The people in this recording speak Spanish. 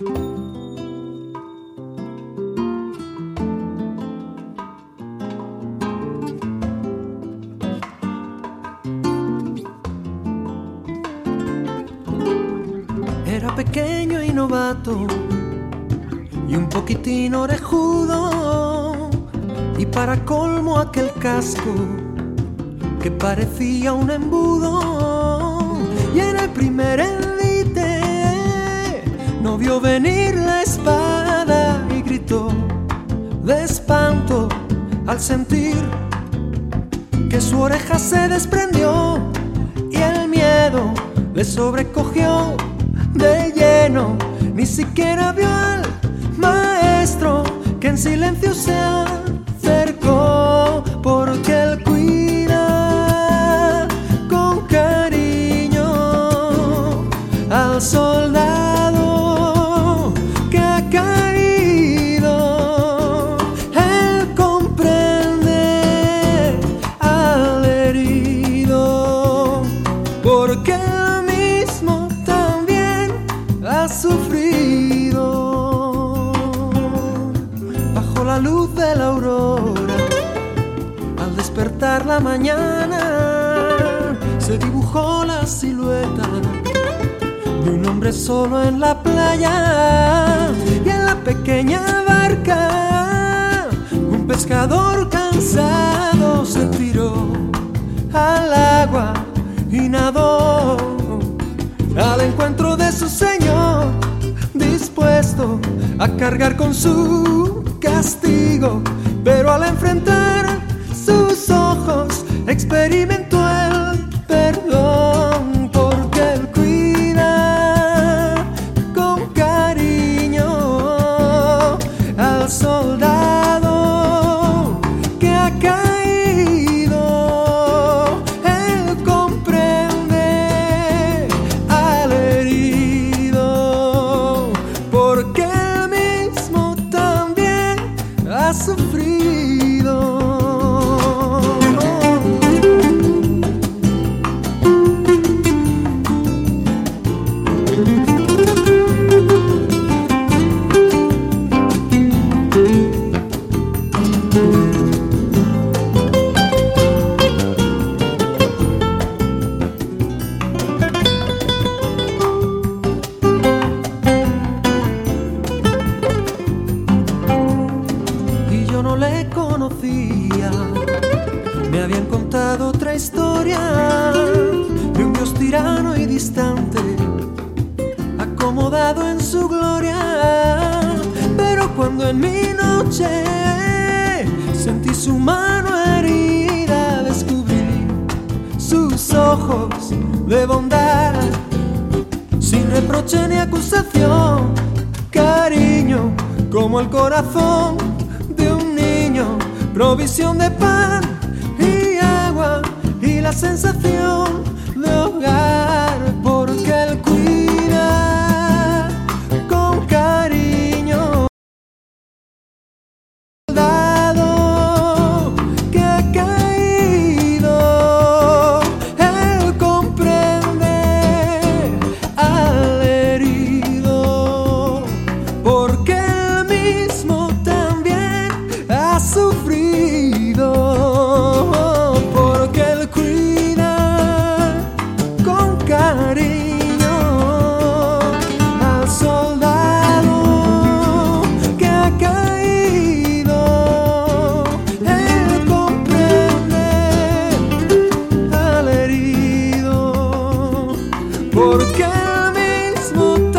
Era pequeño y novato y un poquitín orejudo. Y para colmo aquel casco que parecía un embudo. Y en el primer envite vio venir la espada y gritó de espanto al sentir que su oreja se desprendió y el miedo le sobrecogió de lleno, ni siquiera vio al maestro que en silencio se acercó porque él cuida con cariño al soldado la luz de la aurora. Al despertar la mañana se dibujó la silueta de un hombre solo en la playa y en la pequeña barca un pescador cansado se tiró al agua y nadó al encuentro de su señor dispuesto a cargar con su castigo pero al enfrentar sus ojos experimentó el perdón porque él cuida con cariño al soldado que ha no le conocía. Me habían contado otra historia de un dios tirano y distante, acomodado en su gloria. Pero cuando en mi noche sentí su mano herida, descubrí sus ojos de bondad, sin reproche ni acusación, cariño como el corazón provisión de pan smooth.